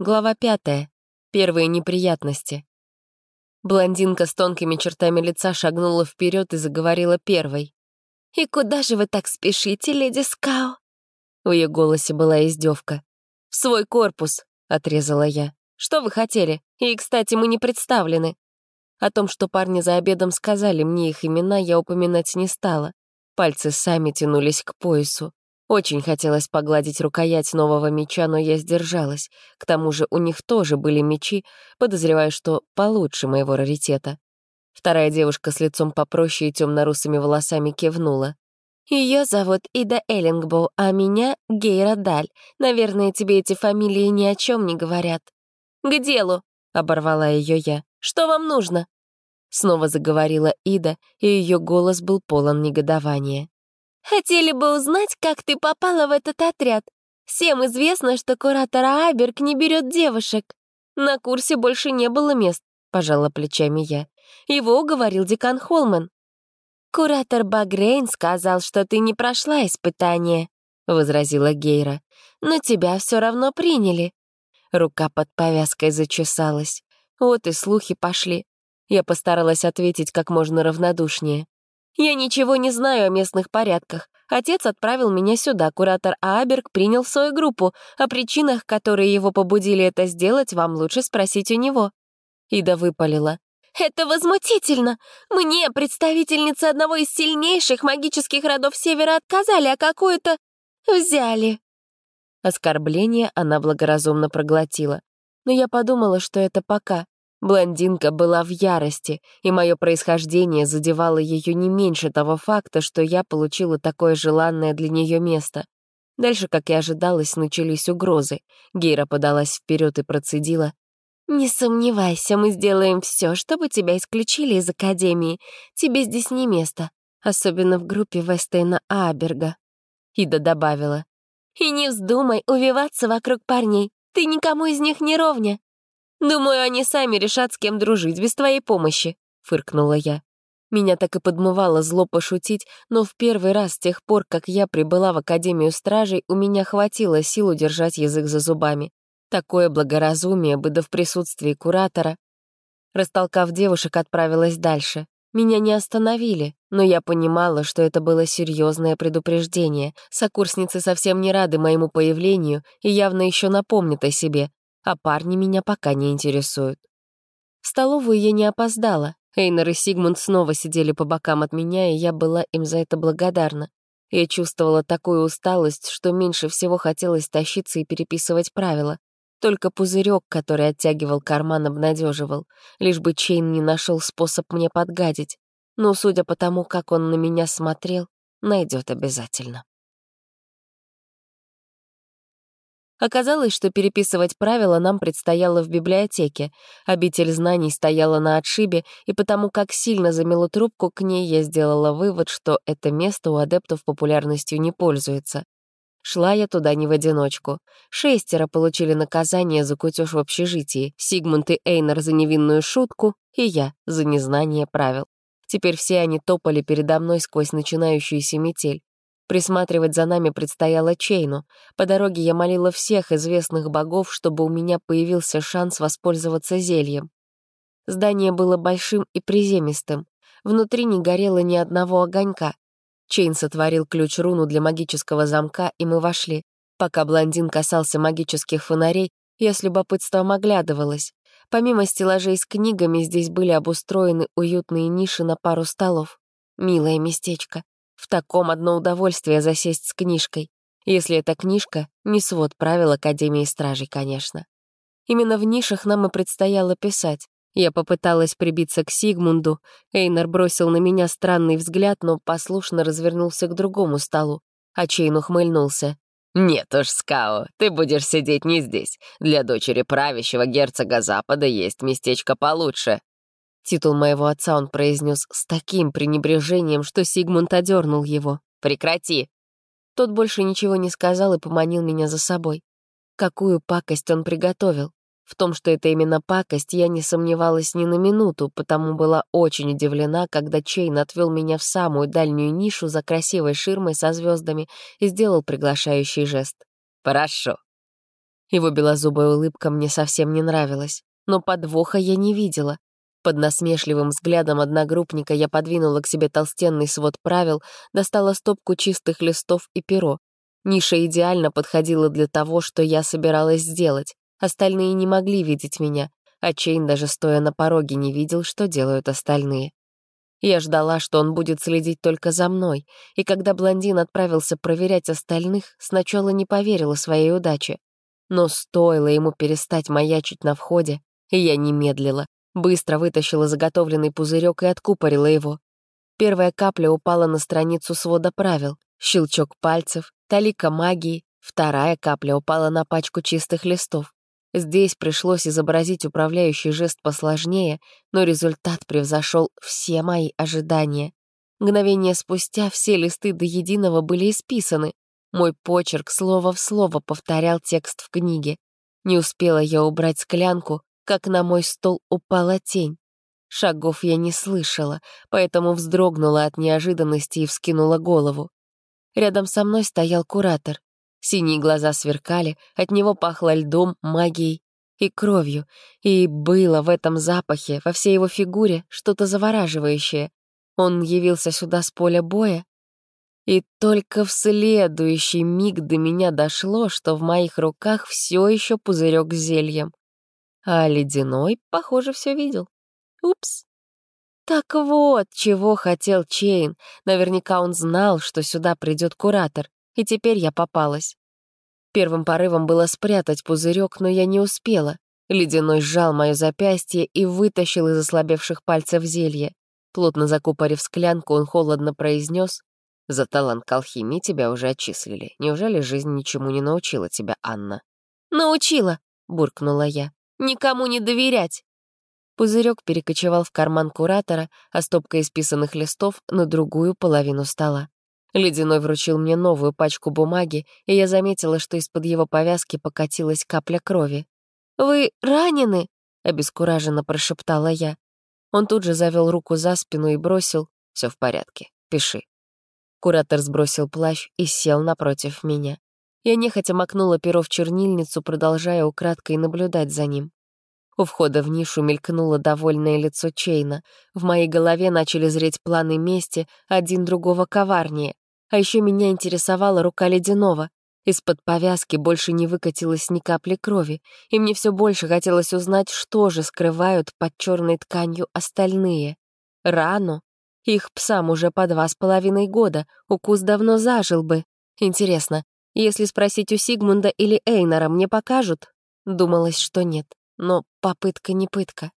Глава пятая. Первые неприятности. Блондинка с тонкими чертами лица шагнула вперед и заговорила первой. «И куда же вы так спешите, леди Скау?» В ее голосе была издевка. «В свой корпус», — отрезала я. «Что вы хотели? И, кстати, мы не представлены». О том, что парни за обедом сказали мне их имена, я упоминать не стала. Пальцы сами тянулись к поясу. Очень хотелось погладить рукоять нового меча, но я сдержалась. К тому же у них тоже были мечи, подозревая, что получше моего раритета. Вторая девушка с лицом попроще и темно-русыми волосами кивнула. Ее зовут Ида Эллингбоу, а меня — Гейра Даль. Наверное, тебе эти фамилии ни о чем не говорят». «К делу!» — оборвала ее я. «Что вам нужно?» Снова заговорила Ида, и ее голос был полон негодования. Хотели бы узнать, как ты попала в этот отряд. Всем известно, что куратор Аберг не берет девушек. На курсе больше не было мест, пожала плечами я. Его уговорил декан Холман. «Куратор Багрейн сказал, что ты не прошла испытание», — возразила Гейра. «Но тебя все равно приняли». Рука под повязкой зачесалась. Вот и слухи пошли. Я постаралась ответить как можно равнодушнее. Я ничего не знаю о местных порядках. Отец отправил меня сюда, куратор Аберг принял свою группу. О причинах, которые его побудили это сделать, вам лучше спросить у него». Ида выпалила. «Это возмутительно! Мне, представительница одного из сильнейших магических родов Севера, отказали, а какую-то взяли». Оскорбление она благоразумно проглотила. Но я подумала, что это пока. Блондинка была в ярости, и мое происхождение задевало ее не меньше того факта, что я получила такое желанное для нее место. Дальше, как и ожидалось, начались угрозы. Гейра подалась вперед и процедила. «Не сомневайся, мы сделаем все, чтобы тебя исключили из Академии. Тебе здесь не место, особенно в группе Вестейна Аберга». Ида добавила. «И не вздумай увиваться вокруг парней, ты никому из них не ровня». «Думаю, они сами решат, с кем дружить, без твоей помощи», — фыркнула я. Меня так и подмывало зло пошутить, но в первый раз с тех пор, как я прибыла в Академию Стражей, у меня хватило сил удержать язык за зубами. Такое благоразумие бы да в присутствии куратора. Растолкав девушек, отправилась дальше. Меня не остановили, но я понимала, что это было серьезное предупреждение. Сокурсницы совсем не рады моему появлению и явно еще напомнят о себе, а парни меня пока не интересуют. В столовую я не опоздала. Эйнер и Сигмунд снова сидели по бокам от меня, и я была им за это благодарна. Я чувствовала такую усталость, что меньше всего хотелось тащиться и переписывать правила. Только пузырек, который оттягивал карман, обнадеживал, лишь бы Чейн не нашел способ мне подгадить. Но, судя по тому, как он на меня смотрел, найдет обязательно. Оказалось, что переписывать правила нам предстояло в библиотеке. Обитель знаний стояла на отшибе, и потому как сильно замело трубку, к ней я сделала вывод, что это место у адептов популярностью не пользуется. Шла я туда не в одиночку. Шестеро получили наказание за кутеж в общежитии, Сигмунд и Эйнер за невинную шутку, и я за незнание правил. Теперь все они топали передо мной сквозь начинающуюся метель. Присматривать за нами предстояло Чейну. По дороге я молила всех известных богов, чтобы у меня появился шанс воспользоваться зельем. Здание было большим и приземистым. Внутри не горело ни одного огонька. Чейн сотворил ключ-руну для магического замка, и мы вошли. Пока блондин касался магических фонарей, я с любопытством оглядывалась. Помимо стеллажей с книгами, здесь были обустроены уютные ниши на пару столов. Милое местечко. В таком одно удовольствие засесть с книжкой. Если эта книжка — не свод правил Академии Стражей, конечно. Именно в нишах нам и предстояло писать. Я попыталась прибиться к Сигмунду. Эйнар бросил на меня странный взгляд, но послушно развернулся к другому столу. А Чейн ухмыльнулся. «Нет уж, Скао, ты будешь сидеть не здесь. Для дочери правящего герцога Запада есть местечко получше». Титул моего отца он произнес с таким пренебрежением, что Сигмунд одернул его. «Прекрати!» Тот больше ничего не сказал и поманил меня за собой. Какую пакость он приготовил? В том, что это именно пакость, я не сомневалась ни на минуту, потому была очень удивлена, когда Чейн отвел меня в самую дальнюю нишу за красивой ширмой со звездами и сделал приглашающий жест. «Хорошо». Его белозубая улыбка мне совсем не нравилась, но подвоха я не видела. Под насмешливым взглядом одногруппника я подвинула к себе толстенный свод правил, достала стопку чистых листов и перо. Ниша идеально подходила для того, что я собиралась сделать. Остальные не могли видеть меня, а Чейн даже стоя на пороге не видел, что делают остальные. Я ждала, что он будет следить только за мной, и когда блондин отправился проверять остальных, сначала не поверила своей удаче. Но стоило ему перестать маячить на входе, и я не медлила, быстро вытащила заготовленный пузырек и откупорила его. Первая капля упала на страницу свода правил, щелчок пальцев, талика магии, вторая капля упала на пачку чистых листов. Здесь пришлось изобразить управляющий жест посложнее, но результат превзошел все мои ожидания. Мгновение спустя все листы до единого были исписаны. Мой почерк слово в слово повторял текст в книге. Не успела я убрать склянку, как на мой стол упала тень. Шагов я не слышала, поэтому вздрогнула от неожиданности и вскинула голову. Рядом со мной стоял куратор. Синие глаза сверкали, от него пахло льдом, магией и кровью, и было в этом запахе, во всей его фигуре, что-то завораживающее. Он явился сюда с поля боя, и только в следующий миг до меня дошло, что в моих руках все еще пузырек с зельем. А ледяной, похоже, все видел. Упс. Так вот, чего хотел Чейн. Наверняка он знал, что сюда придет куратор и теперь я попалась. Первым порывом было спрятать пузырек, но я не успела. Ледяной сжал мое запястье и вытащил из ослабевших пальцев зелье. Плотно закупорив склянку, он холодно произнес: «За талант к алхимии тебя уже отчислили. Неужели жизнь ничему не научила тебя, Анна?» «Научила», — буркнула я. «Никому не доверять». Пузырек перекочевал в карман куратора, а стопка исписанных листов — на другую половину стола. Ледяной вручил мне новую пачку бумаги, и я заметила, что из-под его повязки покатилась капля крови. «Вы ранены?» — обескураженно прошептала я. Он тут же завел руку за спину и бросил. Все в порядке, пиши». Куратор сбросил плащ и сел напротив меня. Я нехотя макнула перо в чернильницу, продолжая украдкой наблюдать за ним. У входа в нишу мелькнуло довольное лицо Чейна. В моей голове начали зреть планы мести, один другого коварнее. А еще меня интересовала рука ледяного. Из-под повязки больше не выкатилось ни капли крови, и мне все больше хотелось узнать, что же скрывают под черной тканью остальные. Рану? Их псам уже по два с половиной года, укус давно зажил бы. Интересно, если спросить у Сигмунда или Эйнора, мне покажут? Думалось, что нет но попытка не пытка.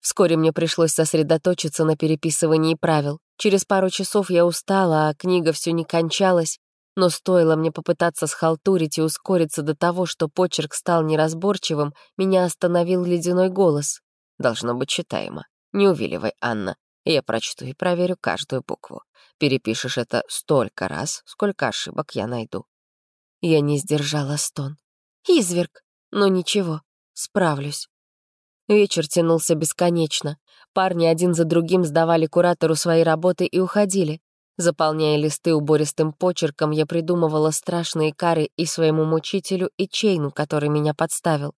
Вскоре мне пришлось сосредоточиться на переписывании правил. Через пару часов я устала, а книга все не кончалась, но стоило мне попытаться схалтурить и ускориться до того, что почерк стал неразборчивым, меня остановил ледяной голос. Должно быть читаемо. Не увиливай, Анна. Я прочту и проверю каждую букву. Перепишешь это столько раз, сколько ошибок я найду. Я не сдержала стон. Изверг. Но ничего, Справлюсь. Вечер тянулся бесконечно. Парни один за другим сдавали куратору свои работы и уходили. Заполняя листы убористым почерком, я придумывала страшные кары и своему мучителю, и Чейну, который меня подставил.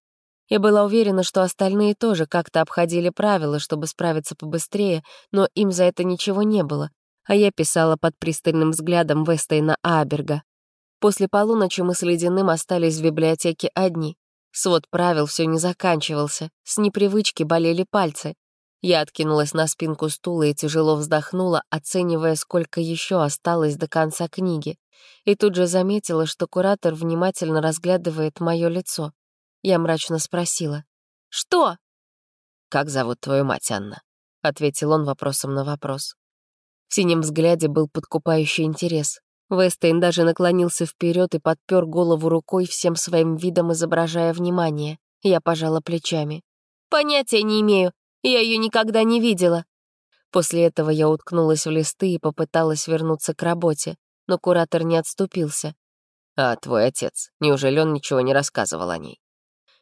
Я была уверена, что остальные тоже как-то обходили правила, чтобы справиться побыстрее, но им за это ничего не было, а я писала под пристальным взглядом Вестейна Аберга. После полуночи мы с Ледяным остались в библиотеке одни. Свод правил все не заканчивался, с непривычки болели пальцы. Я откинулась на спинку стула и тяжело вздохнула, оценивая, сколько еще осталось до конца книги. И тут же заметила, что куратор внимательно разглядывает мое лицо. Я мрачно спросила. «Что?» «Как зовут твою мать, Анна?» — ответил он вопросом на вопрос. В синем взгляде был подкупающий интерес. Вестейн даже наклонился вперед и подпер голову рукой, всем своим видом изображая внимание. Я пожала плечами. «Понятия не имею. Я ее никогда не видела». После этого я уткнулась в листы и попыталась вернуться к работе, но куратор не отступился. «А твой отец? Неужели он ничего не рассказывал о ней?»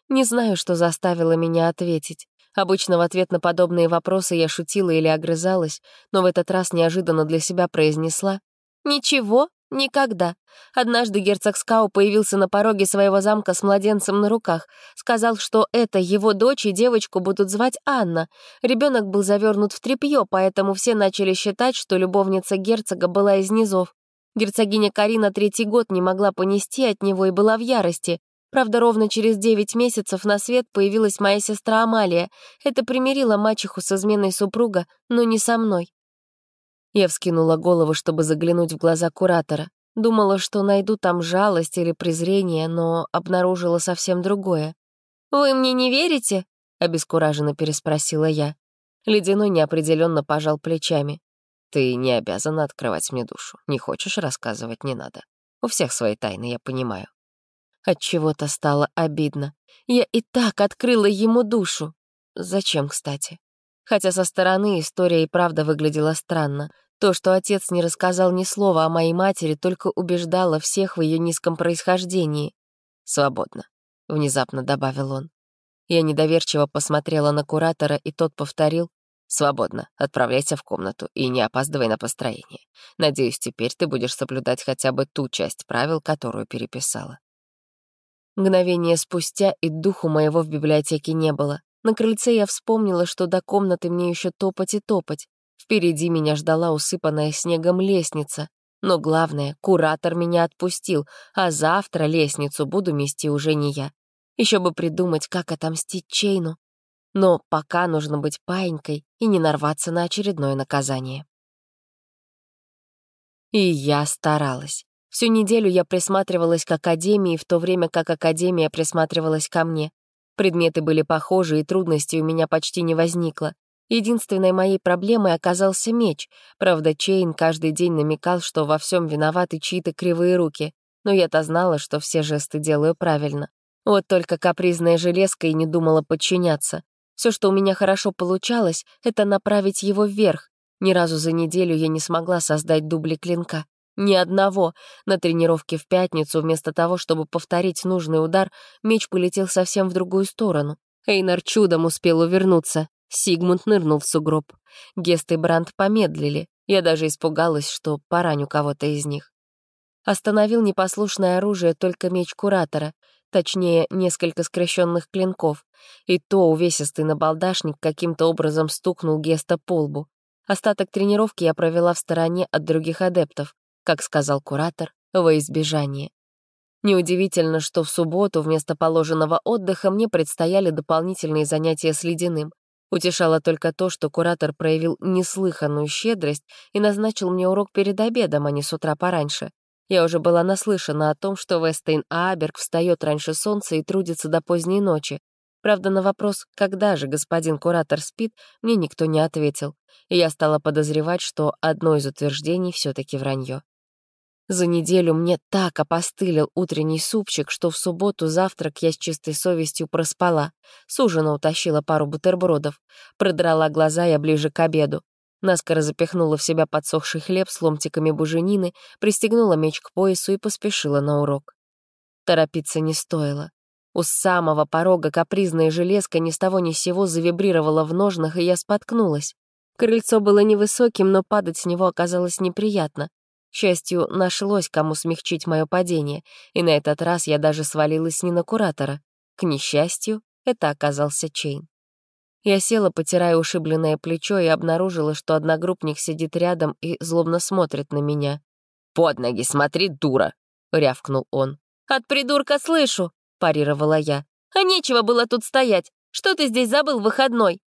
Не знаю, что заставило меня ответить. Обычно в ответ на подобные вопросы я шутила или огрызалась, но в этот раз неожиданно для себя произнесла «Ничего, Никогда. Однажды герцог Скау появился на пороге своего замка с младенцем на руках. Сказал, что это его дочь и девочку будут звать Анна. Ребенок был завернут в тряпье, поэтому все начали считать, что любовница герцога была из низов. Герцогиня Карина третий год не могла понести от него и была в ярости. Правда, ровно через девять месяцев на свет появилась моя сестра Амалия. Это примирило мачеху с изменой супруга, но не со мной. Я вскинула голову, чтобы заглянуть в глаза куратора. Думала, что найду там жалость или презрение, но обнаружила совсем другое. «Вы мне не верите?» — обескураженно переспросила я. Ледяной неопределенно пожал плечами. «Ты не обязана открывать мне душу. Не хочешь рассказывать, не надо. У всех свои тайны, я понимаю». От чего то стало обидно. Я и так открыла ему душу. Зачем, кстати? Хотя со стороны история и правда выглядела странно. То, что отец не рассказал ни слова о моей матери, только убеждало всех в ее низком происхождении. «Свободно», — внезапно добавил он. Я недоверчиво посмотрела на куратора, и тот повторил «Свободно, отправляйся в комнату и не опаздывай на построение. Надеюсь, теперь ты будешь соблюдать хотя бы ту часть правил, которую переписала». Мгновение спустя и духу моего в библиотеке не было. На крыльце я вспомнила, что до комнаты мне еще топать и топать. Впереди меня ждала усыпанная снегом лестница. Но главное, куратор меня отпустил, а завтра лестницу буду мести уже не я. Еще бы придумать, как отомстить Чейну. Но пока нужно быть паинькой и не нарваться на очередное наказание. И я старалась. Всю неделю я присматривалась к Академии, в то время как Академия присматривалась ко мне. Предметы были похожи, и трудностей у меня почти не возникло. Единственной моей проблемой оказался меч. Правда, Чейн каждый день намекал, что во всем виноваты чьи-то кривые руки. Но я-то знала, что все жесты делаю правильно. Вот только капризная железка и не думала подчиняться. Все, что у меня хорошо получалось, это направить его вверх. Ни разу за неделю я не смогла создать дубли клинка. Ни одного. На тренировке в пятницу, вместо того, чтобы повторить нужный удар, меч полетел совсем в другую сторону. Эйнар чудом успел увернуться. Сигмунд нырнул в сугроб. Гест и Бранд помедлили. Я даже испугалась, что пораню кого-то из них. Остановил непослушное оружие только меч Куратора, точнее, несколько скрещенных клинков, и то увесистый набалдашник каким-то образом стукнул Геста по лбу. Остаток тренировки я провела в стороне от других адептов, как сказал Куратор, во избежание. Неудивительно, что в субботу вместо положенного отдыха мне предстояли дополнительные занятия с ледяным. Утешало только то, что куратор проявил неслыханную щедрость и назначил мне урок перед обедом, а не с утра пораньше. Я уже была наслышана о том, что Вестейн Ааберг встает раньше солнца и трудится до поздней ночи. Правда, на вопрос, когда же господин куратор спит, мне никто не ответил, и я стала подозревать, что одно из утверждений все таки вранье. За неделю мне так опостылил утренний супчик, что в субботу завтрак я с чистой совестью проспала. С ужина утащила пару бутербродов. Продрала глаза я ближе к обеду. Наскоро запихнула в себя подсохший хлеб с ломтиками буженины, пристегнула меч к поясу и поспешила на урок. Торопиться не стоило. У самого порога капризная железка ни с того ни с сего завибрировала в ножнах, и я споткнулась. Крыльцо было невысоким, но падать с него оказалось неприятно. К счастью, нашлось, кому смягчить мое падение, и на этот раз я даже свалилась не на куратора. К несчастью, это оказался Чейн. Я села, потирая ушибленное плечо, и обнаружила, что одногруппник сидит рядом и злобно смотрит на меня. «Под ноги смотри, дура!» — рявкнул он. «От придурка слышу!» — парировала я. «А нечего было тут стоять! Что ты здесь забыл в выходной?»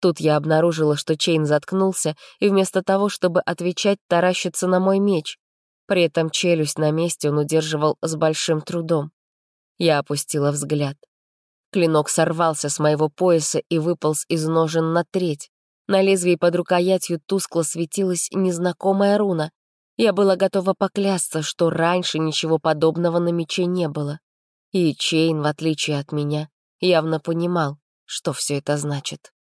Тут я обнаружила, что Чейн заткнулся, и вместо того, чтобы отвечать, таращится на мой меч. При этом челюсть на месте он удерживал с большим трудом. Я опустила взгляд. Клинок сорвался с моего пояса и выполз из ножен на треть. На лезвии под рукоятью тускло светилась незнакомая руна. Я была готова поклясться, что раньше ничего подобного на мече не было. И Чейн, в отличие от меня, явно понимал, что все это значит.